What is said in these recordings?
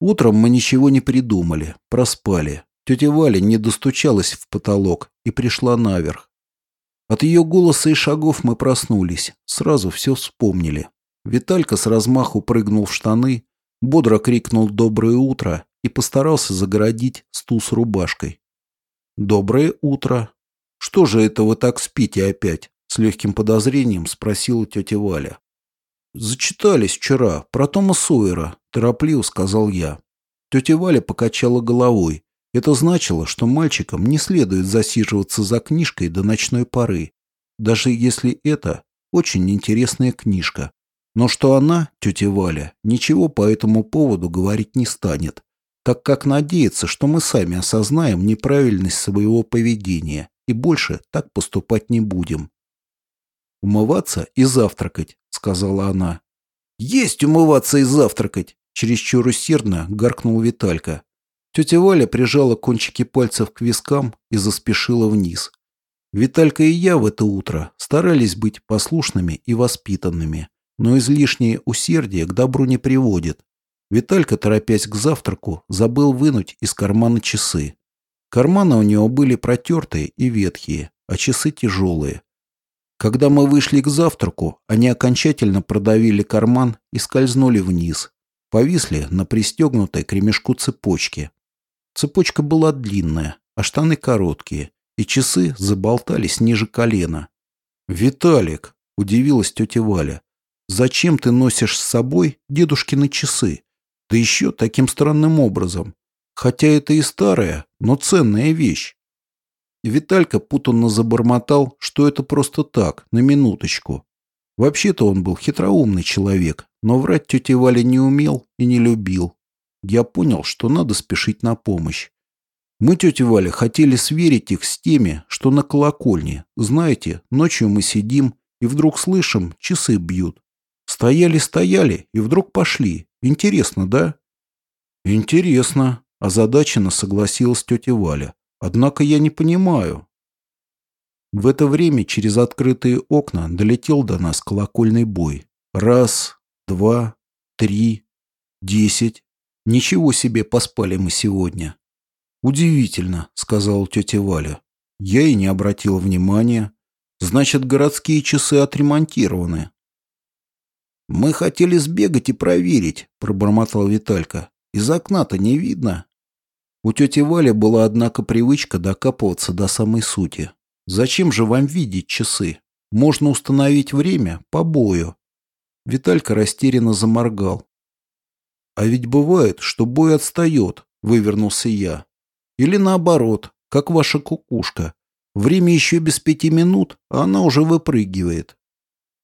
Утром мы ничего не придумали, проспали. Тетя Валя не достучалась в потолок и пришла наверх. От ее голоса и шагов мы проснулись, сразу все вспомнили. Виталька с размаху прыгнул в штаны, бодро крикнул «Доброе утро!» и постарался загородить с рубашкой. «Доброе утро! Что же это вы так спите опять?» С легким подозрением спросила тетя Валя. «Зачитались вчера, про Тома Сойера», – торопливо сказал я. Тетя Валя покачала головой. Это значило, что мальчикам не следует засиживаться за книжкой до ночной поры, даже если это очень интересная книжка. Но что она, тетя Валя, ничего по этому поводу говорить не станет, так как надеется, что мы сами осознаем неправильность своего поведения и больше так поступать не будем. «Умываться и завтракать», — сказала она. «Есть умываться и завтракать!» — чересчур усердно гаркнул Виталька. Тетя Валя прижала кончики пальцев к вискам и заспешила вниз. Виталька и я в это утро старались быть послушными и воспитанными, но излишнее усердие к добру не приводит. Виталька, торопясь к завтраку, забыл вынуть из кармана часы. Карманы у него были протертые и ветхие, а часы тяжелые. Когда мы вышли к завтраку, они окончательно продавили карман и скользнули вниз. Повисли на пристегнутой к ремешку цепочке. Цепочка была длинная, а штаны короткие, и часы заболтались ниже колена. «Виталик», — удивилась тетя Валя, — «зачем ты носишь с собой дедушкины часы? Да еще таким странным образом. Хотя это и старая, но ценная вещь. Виталька путанно забормотал, что это просто так, на минуточку. Вообще-то он был хитроумный человек, но врать тете Вале не умел и не любил. Я понял, что надо спешить на помощь. Мы, тетя Валя, хотели сверить их с теми, что на колокольне. Знаете, ночью мы сидим, и вдруг слышим, часы бьют. Стояли-стояли, и вдруг пошли. Интересно, да? Интересно, озадаченно согласилась тетя Валя. Однако я не понимаю. В это время через открытые окна долетел до нас колокольный бой. Раз, два, три, десять. Ничего себе поспали мы сегодня. Удивительно, сказала тетя Валя. Я и не обратил внимания. Значит, городские часы отремонтированы. Мы хотели сбегать и проверить, пробормотал Виталька. Из окна-то не видно. У тети Вали была, однако, привычка докапываться до самой сути. Зачем же вам видеть часы? Можно установить время по бою. Виталька растерянно заморгал. А ведь бывает, что бой отстает, вывернулся я. Или наоборот, как ваша кукушка. Время еще без пяти минут, а она уже выпрыгивает.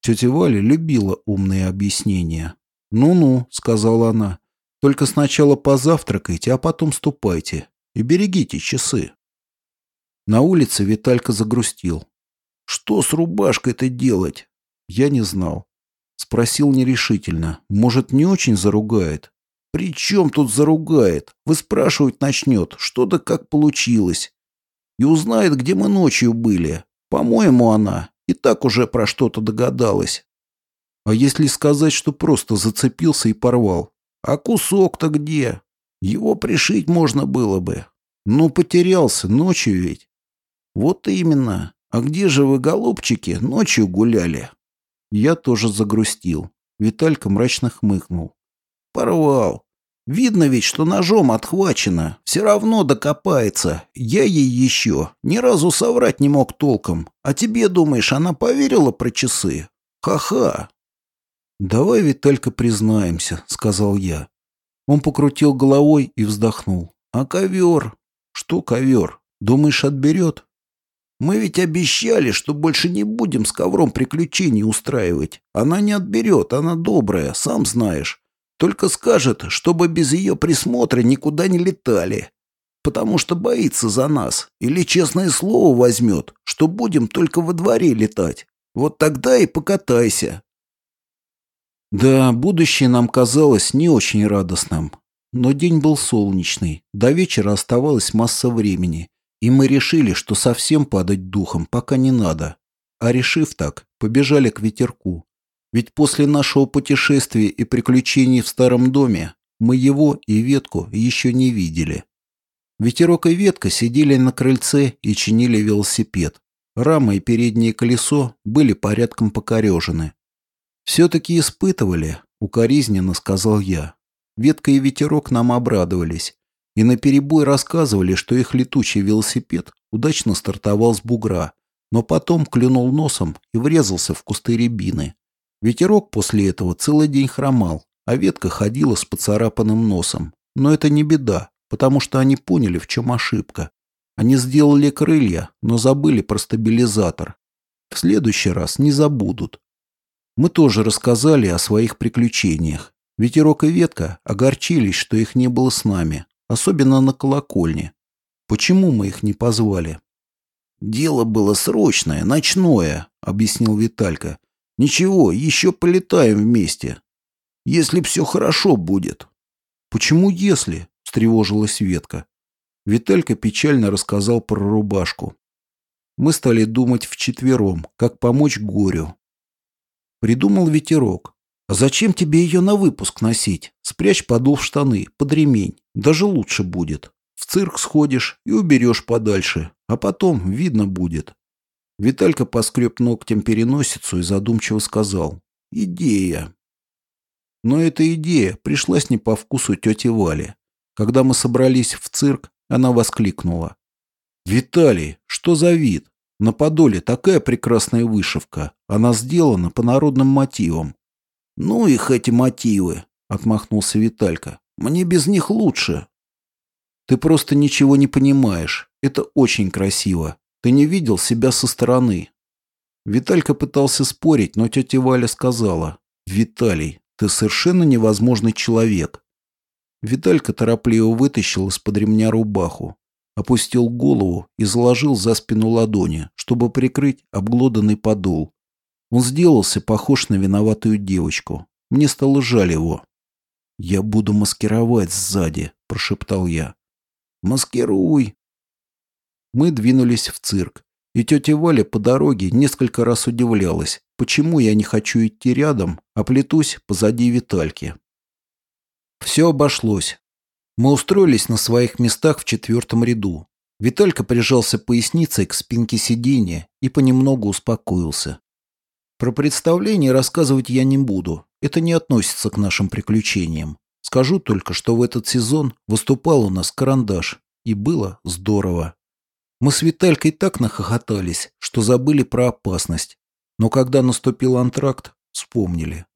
Тетя Валя любила умные объяснения. «Ну-ну», — сказала она, только сначала позавтракайте, а потом ступайте. И берегите часы. На улице Виталька загрустил. Что с рубашкой-то делать? Я не знал. Спросил нерешительно. Может, не очень заругает? При чем тут заругает? Вы спрашивать начнет, что да как получилось. И узнает, где мы ночью были. По-моему, она и так уже про что-то догадалась. А если сказать, что просто зацепился и порвал? А кусок-то где? Его пришить можно было бы. Ну, потерялся ночью ведь. Вот именно. А где же вы, голубчики, ночью гуляли? Я тоже загрустил. Виталька мрачно хмыкнул. Порвал. Видно ведь, что ножом отхвачено. Все равно докопается. Я ей еще ни разу соврать не мог толком. А тебе, думаешь, она поверила про часы? Ха-ха. «Давай ведь только признаемся», — сказал я. Он покрутил головой и вздохнул. «А ковер? Что ковер? Думаешь, отберет?» «Мы ведь обещали, что больше не будем с ковром приключений устраивать. Она не отберет, она добрая, сам знаешь. Только скажет, чтобы без ее присмотра никуда не летали. Потому что боится за нас. Или честное слово возьмет, что будем только во дворе летать. Вот тогда и покатайся. Да, будущее нам казалось не очень радостным. Но день был солнечный, до вечера оставалась масса времени, и мы решили, что совсем падать духом пока не надо. А решив так, побежали к ветерку. Ведь после нашего путешествия и приключений в старом доме Мы его и ветку еще не видели. Ветерок и ветка сидели на крыльце и чинили велосипед. Рама и переднее колесо были порядком покорежены. «Все-таки испытывали», — укоризненно сказал я. Ветка и ветерок нам обрадовались и наперебой рассказывали, что их летучий велосипед удачно стартовал с бугра, но потом клюнул носом и врезался в кусты рябины. Ветерок после этого целый день хромал, а ветка ходила с поцарапанным носом. Но это не беда, потому что они поняли, в чем ошибка. Они сделали крылья, но забыли про стабилизатор. В следующий раз не забудут. Мы тоже рассказали о своих приключениях. Ветерок и ветка огорчились, что их не было с нами, особенно на колокольне. Почему мы их не позвали? «Дело было срочное, ночное», — объяснил Виталька. «Ничего, еще полетаем вместе. Если все хорошо будет». «Почему если?» — встревожилась Ветка. Виталька печально рассказал про рубашку. Мы стали думать вчетвером, как помочь горю. Придумал ветерок. «А зачем тебе ее на выпуск носить? Спрячь подол в штаны, под ремень. Даже лучше будет. В цирк сходишь и уберешь подальше, а потом видно будет». Виталька поскреб ногтем переносицу и задумчиво сказал. «Идея». Но эта идея пришлась не по вкусу тети Вали. Когда мы собрались в цирк, она воскликнула. «Виталий, что за вид? На подоле такая прекрасная вышивка. Она сделана по народным мотивам. «Ну их эти мотивы», — отмахнулся Виталька. «Мне без них лучше». «Ты просто ничего не понимаешь. Это очень красиво. Ты не видел себя со стороны». Виталька пытался спорить, но тетя Валя сказала. «Виталий, ты совершенно невозможный человек». Виталька торопливо вытащил из-под ремня рубаху, опустил голову и заложил за спину ладони, чтобы прикрыть обглоданный подол. Он сделался похож на виноватую девочку. Мне стало жаль его. «Я буду маскировать сзади», – прошептал я. «Маскируй». Мы двинулись в цирк, и тетя Валя по дороге несколько раз удивлялась, почему я не хочу идти рядом, а плетусь позади Витальки. Все обошлось. Мы устроились на своих местах в четвертом ряду. Виталька прижался поясницей к спинке сиденья и понемногу успокоился. Про представление рассказывать я не буду. Это не относится к нашим приключениям. Скажу только, что в этот сезон выступал у нас карандаш. И было здорово. Мы с Виталькой так нахохотались, что забыли про опасность. Но когда наступил антракт, вспомнили.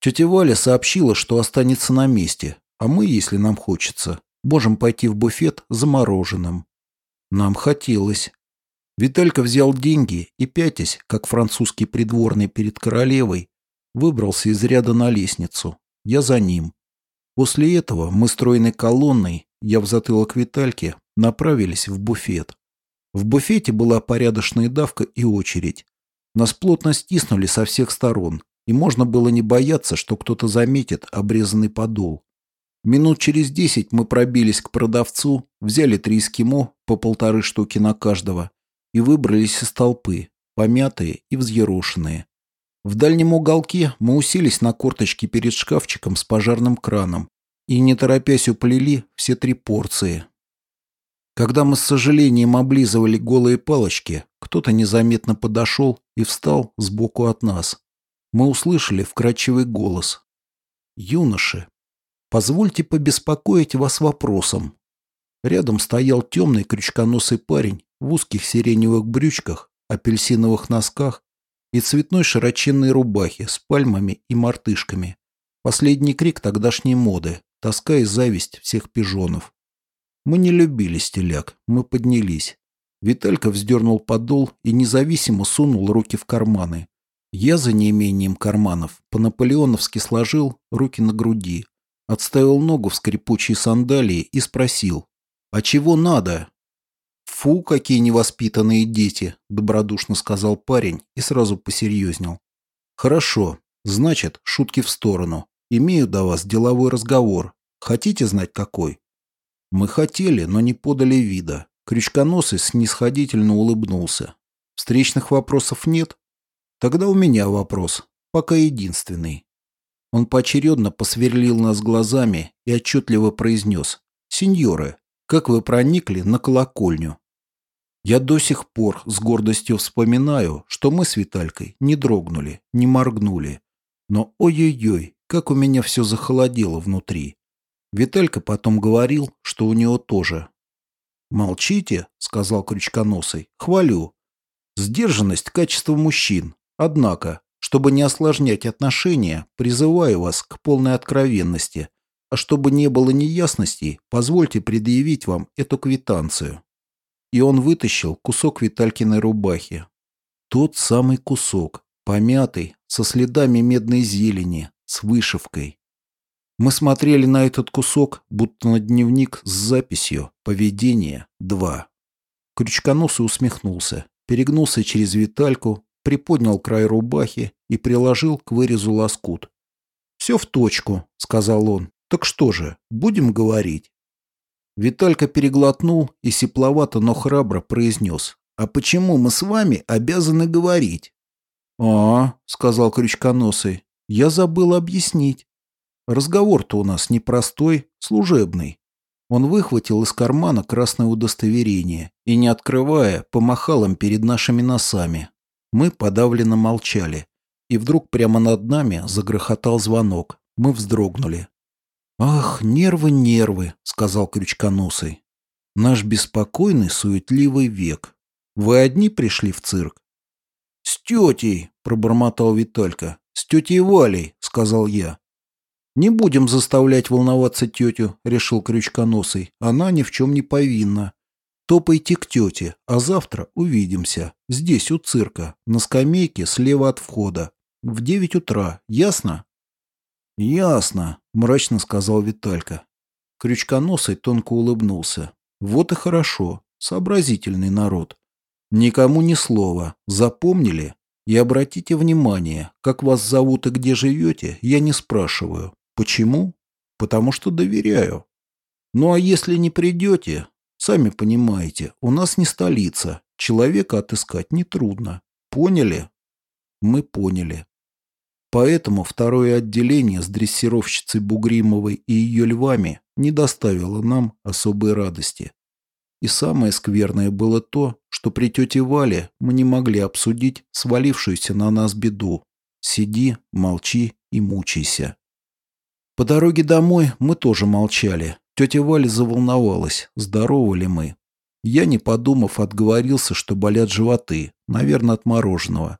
Тетя Валя сообщила, что останется на месте, а мы, если нам хочется, можем пойти в буфет за мороженым. Нам хотелось. Виталька взял деньги и, пятясь, как французский придворный перед королевой, выбрался из ряда на лестницу. Я за ним. После этого мы стройной колонной, я в затылок Витальки, направились в буфет. В буфете была порядочная давка и очередь. Нас плотно стиснули со всех сторон, и можно было не бояться, что кто-то заметит обрезанный подол. Минут через десять мы пробились к продавцу, взяли три эскимо, по полторы штуки на каждого, и выбрались из толпы, помятые и взъерошенные. В дальнем уголке мы уселись на корточки перед шкафчиком с пожарным краном и, не торопясь, уплели все три порции. Когда мы с сожалением облизывали голые палочки, кто-то незаметно подошел и встал сбоку от нас. Мы услышали вкрадчивый голос. «Юноши, позвольте побеспокоить вас вопросом». Рядом стоял темный крючконосый парень в узких сиреневых брючках, апельсиновых носках и цветной широченной рубахе с пальмами и мартышками. Последний крик тогдашней моды, тоска и зависть всех пижонов. Мы не любили стиляк, мы поднялись. Виталька вздернул подол и независимо сунул руки в карманы. Я за неимением карманов по-наполеоновски сложил руки на груди, отставил ногу в скрипучие сандалии и спросил, «А чего надо?» «Фу, какие невоспитанные дети», — добродушно сказал парень и сразу посерьезнел. «Хорошо. Значит, шутки в сторону. Имею до вас деловой разговор. Хотите знать, какой?» Мы хотели, но не подали вида. Крючконосый снисходительно улыбнулся. «Встречных вопросов нет?» «Тогда у меня вопрос. Пока единственный. Он поочередно посверлил нас глазами и отчетливо произнес. «Сеньоры, как вы проникли на колокольню?» Я до сих пор с гордостью вспоминаю, что мы с Виталькой не дрогнули, не моргнули. Но ой-ой-ой, как у меня все захолодело внутри. Виталька потом говорил, что у него тоже. «Молчите», — сказал Крючконосый, — «хвалю. Сдержанность — качество мужчин. Однако, чтобы не осложнять отношения, призываю вас к полной откровенности. А чтобы не было неясностей, позвольте предъявить вам эту квитанцию. И он вытащил кусок Виталькиной рубахи. Тот самый кусок, помятый, со следами медной зелени, с вышивкой. Мы смотрели на этот кусок, будто на дневник с записью «Поведение 2». Крючконосый усмехнулся, перегнулся через Витальку, приподнял край рубахи и приложил к вырезу лоскут. «Все в точку», — сказал он. «Так что же, будем говорить?» Виталька переглотнул и сепловато, но храбро произнес. «А почему мы с вами обязаны говорить?» «А, — сказал Крючконосый, — я забыл объяснить. Разговор-то у нас непростой, служебный. Он выхватил из кармана красное удостоверение и, не открывая, помахал им перед нашими носами. Мы подавленно молчали. И вдруг прямо над нами загрохотал звонок. Мы вздрогнули. «Ах, нервы, нервы», — сказал Крючконосый. «Наш беспокойный, суетливый век. Вы одни пришли в цирк?» «С тетей», — пробормотал Виталька. «С тетей Валей», — сказал я. «Не будем заставлять волноваться тетю», — решил Крючконосый. «Она ни в чем не повинна. Топайте к тете, а завтра увидимся. Здесь, у цирка, на скамейке слева от входа. В девять утра. Ясно?» «Ясно», — мрачно сказал Виталька. Крючконосый тонко улыбнулся. «Вот и хорошо. Сообразительный народ. Никому ни слова. Запомнили? И обратите внимание, как вас зовут и где живете, я не спрашиваю. Почему? Потому что доверяю. Ну а если не придете, сами понимаете, у нас не столица. Человека отыскать нетрудно. Поняли? Мы поняли. Поэтому второе отделение с дрессировщицей Бугримовой и ее львами не доставило нам особой радости. И самое скверное было то, что при тете Вале мы не могли обсудить свалившуюся на нас беду. Сиди, молчи и мучайся. По дороге домой мы тоже молчали. Тетя Валя заволновалась, здоровы ли мы. Я, не подумав, отговорился, что болят животы, наверное, от мороженого.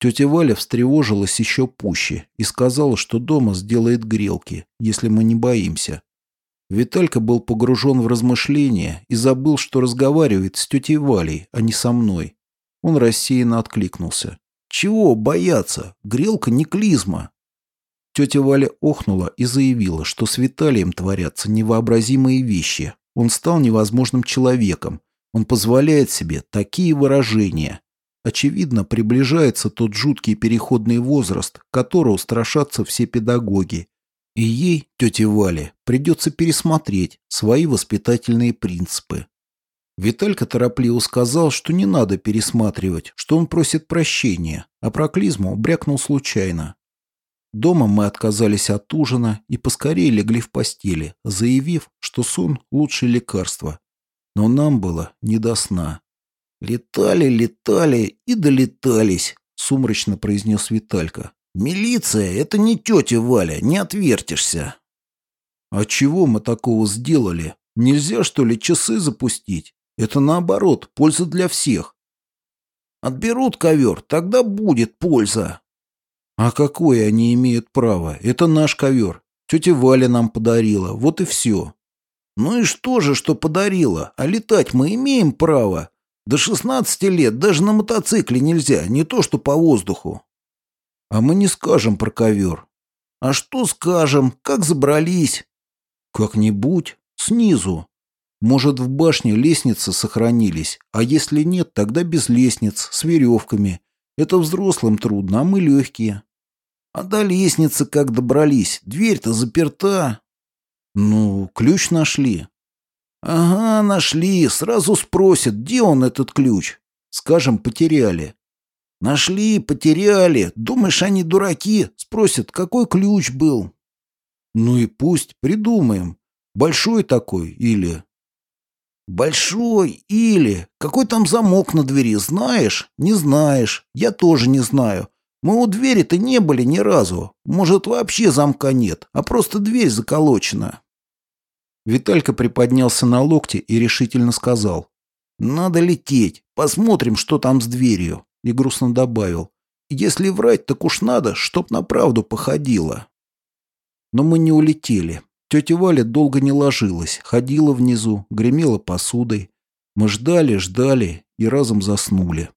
Тетя Валя встревожилась еще пуще и сказала, что дома сделает грелки, если мы не боимся. Виталька был погружен в размышления и забыл, что разговаривает с тетей Валей, а не со мной. Он рассеянно откликнулся. «Чего бояться? Грелка не клизма. Тетя Валя охнула и заявила, что с Виталием творятся невообразимые вещи. Он стал невозможным человеком. Он позволяет себе такие выражения. Очевидно, приближается тот жуткий переходный возраст, которого страшатся все педагоги. И ей, тете Вале, придется пересмотреть свои воспитательные принципы. Виталька торопливо сказал, что не надо пересматривать, что он просит прощения, а про брякнул случайно. Дома мы отказались от ужина и поскорее легли в постели, заявив, что сон – лучшее лекарство. Но нам было не до сна. «Летали, летали и долетались», – сумрачно произнес Виталька. «Милиция – это не тетя Валя, не отвертишься». «А чего мы такого сделали? Нельзя, что ли, часы запустить? Это наоборот, польза для всех». «Отберут ковер, тогда будет польза», а какое они имеют право? Это наш ковер. Тетя Валя нам подарила. Вот и все. Ну и что же, что подарила? А летать мы имеем право. До 16 лет даже на мотоцикле нельзя, не то что по воздуху. А мы не скажем про ковер. А что скажем? Как забрались? Как-нибудь. Снизу. Может, в башне лестницы сохранились, а если нет, тогда без лестниц, с веревками. Это взрослым трудно, а мы легкие. А до лестницы как добрались? Дверь-то заперта. Ну, ключ нашли. Ага, нашли. Сразу спросят, где он, этот ключ. Скажем, потеряли. Нашли, потеряли. Думаешь, они дураки? Спросят, какой ключ был? Ну и пусть, придумаем. Большой такой или... Большой или... Какой там замок на двери, знаешь? Не знаешь. Я тоже не знаю. Мы у двери-то не были ни разу. Может, вообще замка нет, а просто дверь заколочена. Виталька приподнялся на локте и решительно сказал. «Надо лететь. Посмотрим, что там с дверью». И грустно добавил. «Если врать, так уж надо, чтоб на правду походило». Но мы не улетели. Тетя Валя долго не ложилась, ходила внизу, гремела посудой. Мы ждали, ждали и разом заснули.